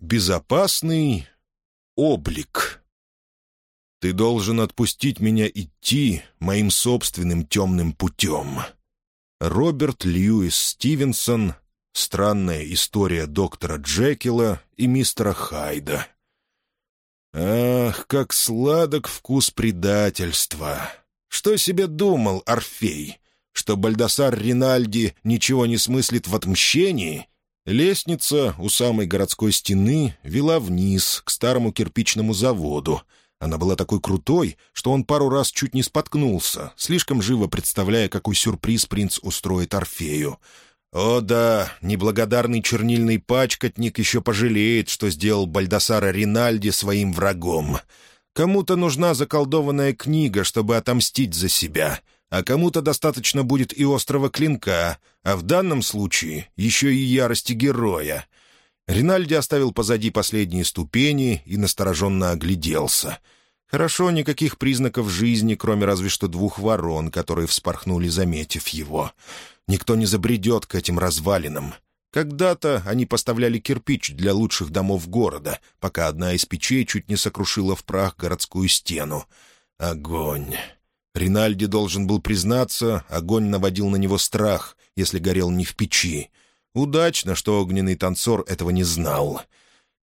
Безопасный облик. Ты должен отпустить меня идти моим собственным темным путем. Роберт Льюис Стивенсон «Странная история доктора Джекила и мистера Хайда». Ах, как сладок вкус предательства! Что себе думал Орфей? Что Бальдасар Ринальди ничего не смыслит в отмщении? Лестница у самой городской стены вела вниз, к старому кирпичному заводу. Она была такой крутой, что он пару раз чуть не споткнулся, слишком живо представляя, какой сюрприз принц устроит Орфею. О да, неблагодарный чернильный пачкотник еще пожалеет, что сделал Бальдасара Ринальди своим врагом. Кому-то нужна заколдованная книга, чтобы отомстить за себя — а кому-то достаточно будет и острого клинка, а в данном случае еще и ярости героя. Ринальди оставил позади последние ступени и настороженно огляделся. Хорошо, никаких признаков жизни, кроме разве что двух ворон, которые вспорхнули, заметив его. Никто не забредет к этим развалинам. Когда-то они поставляли кирпич для лучших домов города, пока одна из печей чуть не сокрушила в прах городскую стену. Огонь. Ринальди должен был признаться, огонь наводил на него страх, если горел не в печи. Удачно, что огненный танцор этого не знал.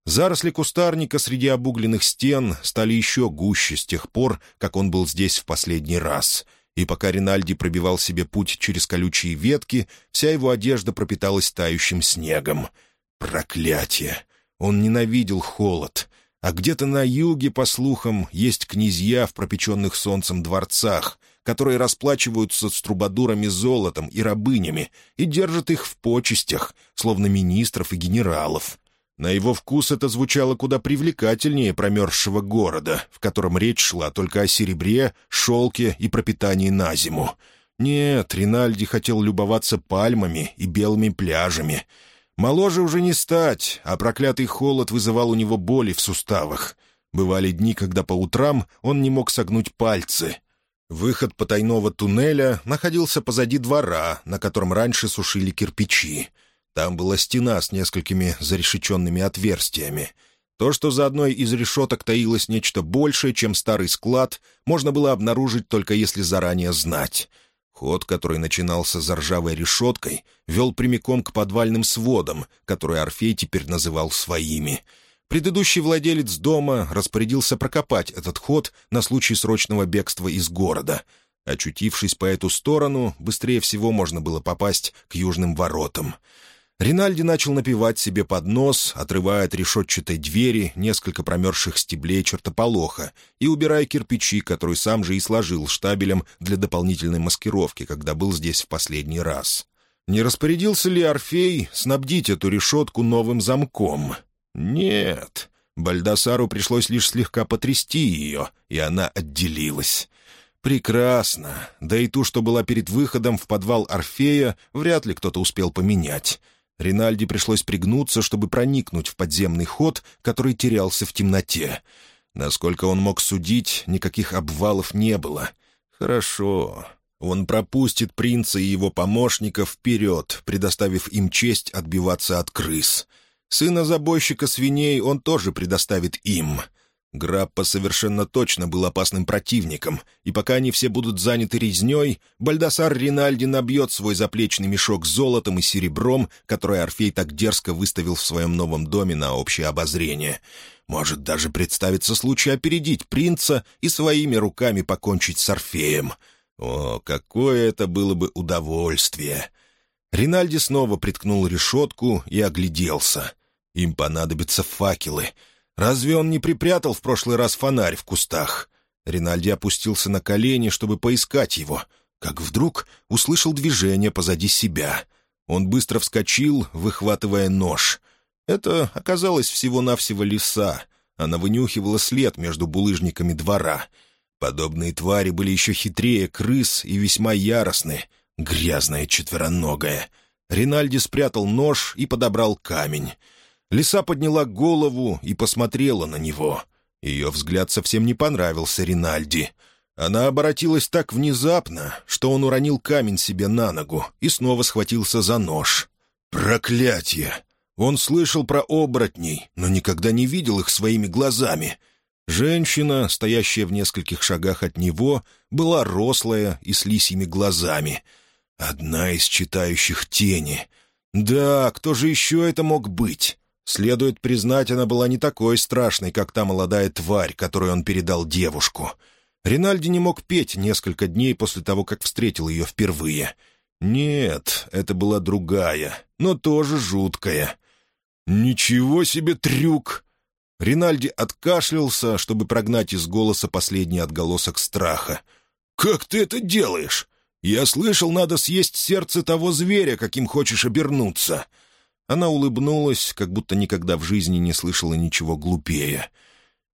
Заросли кустарника среди обугленных стен стали еще гуще с тех пор, как он был здесь в последний раз. И пока Ринальди пробивал себе путь через колючие ветки, вся его одежда пропиталась тающим снегом. Проклятие! Он ненавидел холод. А где-то на юге, по слухам, есть князья в пропеченных солнцем дворцах, которые расплачиваются с трубадурами золотом и рабынями и держат их в почестях, словно министров и генералов. На его вкус это звучало куда привлекательнее промерзшего города, в котором речь шла только о серебре, шелке и пропитании на зиму. Нет, Ринальди хотел любоваться пальмами и белыми пляжами — Моложе уже не стать, а проклятый холод вызывал у него боли в суставах. Бывали дни, когда по утрам он не мог согнуть пальцы. Выход потайного туннеля находился позади двора, на котором раньше сушили кирпичи. Там была стена с несколькими зарешеченными отверстиями. То, что за одной из решеток таилось нечто большее, чем старый склад, можно было обнаружить только если заранее знать — Ход, который начинался за ржавой решеткой, вел прямиком к подвальным сводам, которые Орфей теперь называл своими. Предыдущий владелец дома распорядился прокопать этот ход на случай срочного бегства из города. Очутившись по эту сторону, быстрее всего можно было попасть к южным воротам — Ринальди начал напевать себе под нос, отрывая от решетчатой двери несколько промерзших стеблей чертополоха и убирая кирпичи, которые сам же и сложил штабелем для дополнительной маскировки, когда был здесь в последний раз. Не распорядился ли Орфей снабдить эту решетку новым замком? Нет. Бальдасару пришлось лишь слегка потрясти ее, и она отделилась. Прекрасно. Да и ту, что была перед выходом в подвал Орфея, вряд ли кто-то успел поменять. Ринальди пришлось пригнуться, чтобы проникнуть в подземный ход, который терялся в темноте. Насколько он мог судить, никаких обвалов не было. Хорошо. Он пропустит принца и его помощников вперед, предоставив им честь отбиваться от крыс. Сына забойщика свиней он тоже предоставит им — Граппа совершенно точно был опасным противником, и пока они все будут заняты резней, Бальдасар Ринальди набьет свой заплечный мешок золотом и серебром, который Орфей так дерзко выставил в своем новом доме на общее обозрение. Может даже представиться случай опередить принца и своими руками покончить с Орфеем. О, какое это было бы удовольствие! Ринальди снова приткнул решетку и огляделся. Им понадобятся факелы — Разве он не припрятал в прошлый раз фонарь в кустах? Ринальди опустился на колени, чтобы поискать его, как вдруг услышал движение позади себя. Он быстро вскочил, выхватывая нож. Это оказалось всего-навсего лиса. Она вынюхивала след между булыжниками двора. Подобные твари были еще хитрее крыс и весьма яростны. Грязная четвероногая. Ринальди спрятал нож и подобрал камень. Лиса подняла голову и посмотрела на него. Ее взгляд совсем не понравился Ринальди. Она оборотилась так внезапно, что он уронил камень себе на ногу и снова схватился за нож. «Проклятие!» Он слышал про оборотней, но никогда не видел их своими глазами. Женщина, стоящая в нескольких шагах от него, была рослая и с лисьими глазами. Одна из читающих тени. Да, кто же еще это мог быть? Следует признать, она была не такой страшной, как та молодая тварь, которой он передал девушку. Ринальди не мог петь несколько дней после того, как встретил ее впервые. Нет, это была другая, но тоже жуткая. «Ничего себе трюк!» Ринальди откашлялся, чтобы прогнать из голоса последний отголосок страха. «Как ты это делаешь? Я слышал, надо съесть сердце того зверя, каким хочешь обернуться. Она улыбнулась, как будто никогда в жизни не слышала ничего глупее.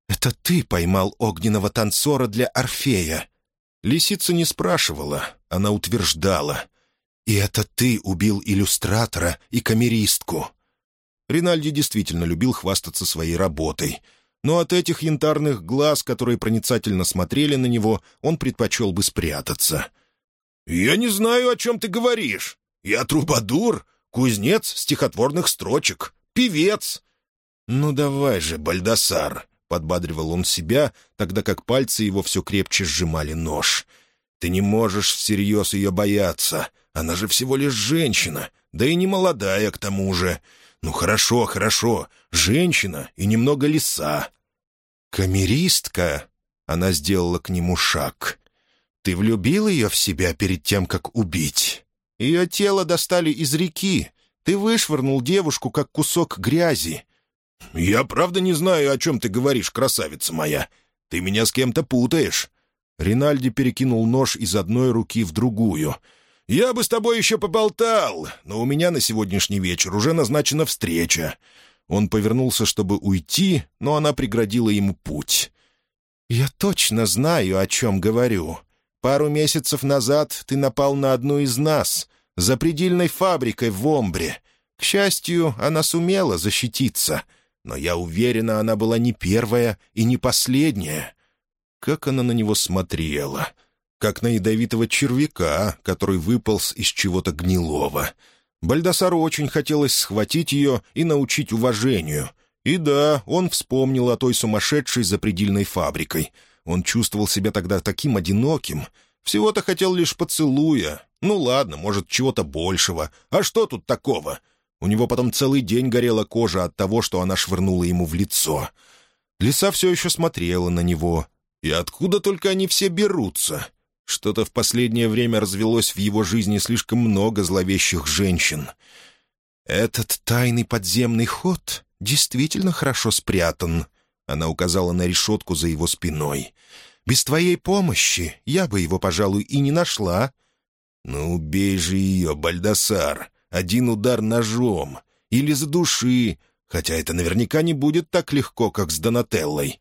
«Это ты поймал огненного танцора для Орфея?» Лисица не спрашивала, она утверждала. «И это ты убил иллюстратора и камеристку». Ринальди действительно любил хвастаться своей работой. Но от этих янтарных глаз, которые проницательно смотрели на него, он предпочел бы спрятаться. «Я не знаю, о чем ты говоришь. Я трубадур, Кузнец стихотворных строчек, певец. «Ну давай же, Бальдасар», — подбадривал он себя, тогда как пальцы его все крепче сжимали нож. «Ты не можешь всерьез ее бояться. Она же всего лишь женщина, да и не молодая к тому же. Ну хорошо, хорошо, женщина и немного лиса». «Камеристка», — она сделала к нему шаг. «Ты влюбил ее в себя перед тем, как убить?» Ее тело достали из реки. Ты вышвырнул девушку, как кусок грязи». «Я правда не знаю, о чем ты говоришь, красавица моя. Ты меня с кем-то путаешь». Ринальди перекинул нож из одной руки в другую. «Я бы с тобой еще поболтал, но у меня на сегодняшний вечер уже назначена встреча». Он повернулся, чтобы уйти, но она преградила ему путь. «Я точно знаю, о чем говорю. Пару месяцев назад ты напал на одну из нас за предельной фабрикой в Омбре. К счастью, она сумела защититься, но я уверена, она была не первая и не последняя. Как она на него смотрела, как на ядовитого червяка, который выполз из чего-то гнилого. Бальдасару очень хотелось схватить ее и научить уважению. И да, он вспомнил о той сумасшедшей запредельной фабрикой. Он чувствовал себя тогда таким одиноким. Всего-то хотел лишь поцелуя, ну ладно, может, чего-то большего. А что тут такого? У него потом целый день горела кожа от того, что она швырнула ему в лицо. Лиса все еще смотрела на него. И откуда только они все берутся? Что-то в последнее время развелось в его жизни слишком много зловещих женщин. «Этот тайный подземный ход действительно хорошо спрятан», — она указала на решетку за его спиной. «Без твоей помощи я бы его, пожалуй, и не нашла. «Ну, убей же ее, Бальдасар! Один удар ножом! Или за души! Хотя это наверняка не будет так легко, как с Донателлой!»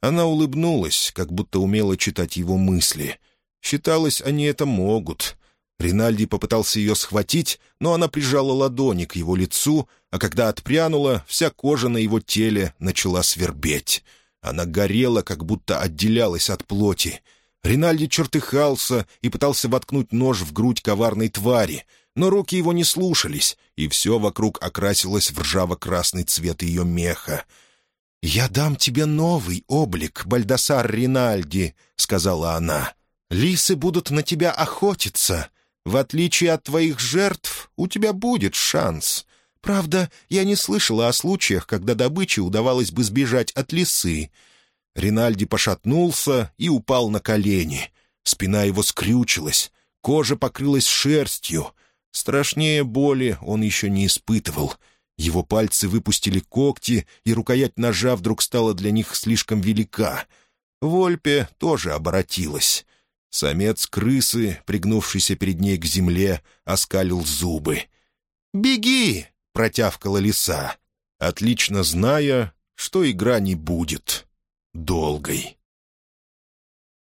Она улыбнулась, как будто умела читать его мысли. Считалось, они это могут. Ринальди попытался ее схватить, но она прижала ладони к его лицу, а когда отпрянула, вся кожа на его теле начала свербеть. Она горела, как будто отделялась от плоти. Ринальди чертыхался и пытался воткнуть нож в грудь коварной твари, но руки его не слушались, и все вокруг окрасилось в ржаво-красный цвет ее меха. «Я дам тебе новый облик, Бальдасар Ринальди», — сказала она. «Лисы будут на тебя охотиться. В отличие от твоих жертв, у тебя будет шанс. Правда, я не слышала о случаях, когда добыче удавалось бы сбежать от лисы. Ринальди пошатнулся и упал на колени. Спина его скрючилась, кожа покрылась шерстью. Страшнее боли он еще не испытывал. Его пальцы выпустили когти, и рукоять ножа вдруг стала для них слишком велика. Вольпе тоже оборотилась. Самец крысы, пригнувшийся перед ней к земле, оскалил зубы. «Беги!» — протявкала лиса, отлично зная, что игра не будет долгой.